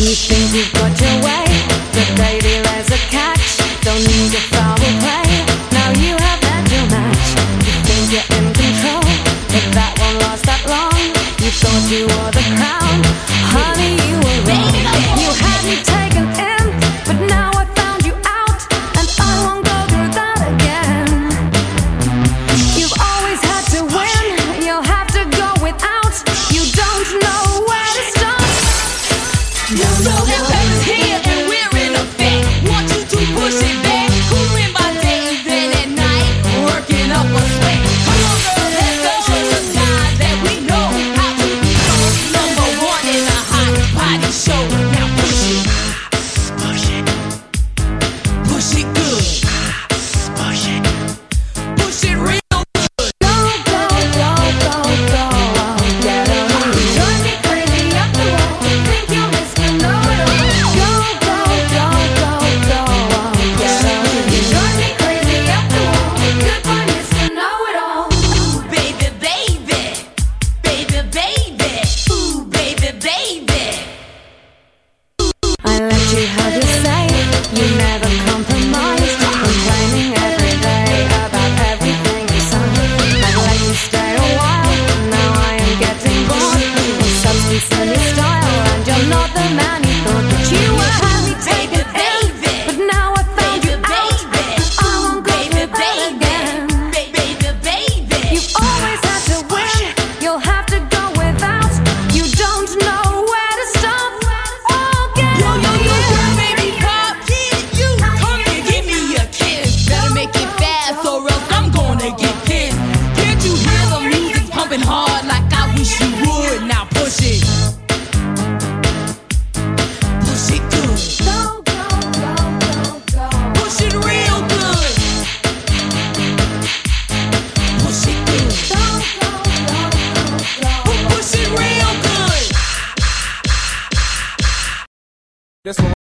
You think you've got your way, but baby, there's a catch. Don't need a foul play. Now you have your match. You think you're in control, but that won't last that long. You thought you the crown. This.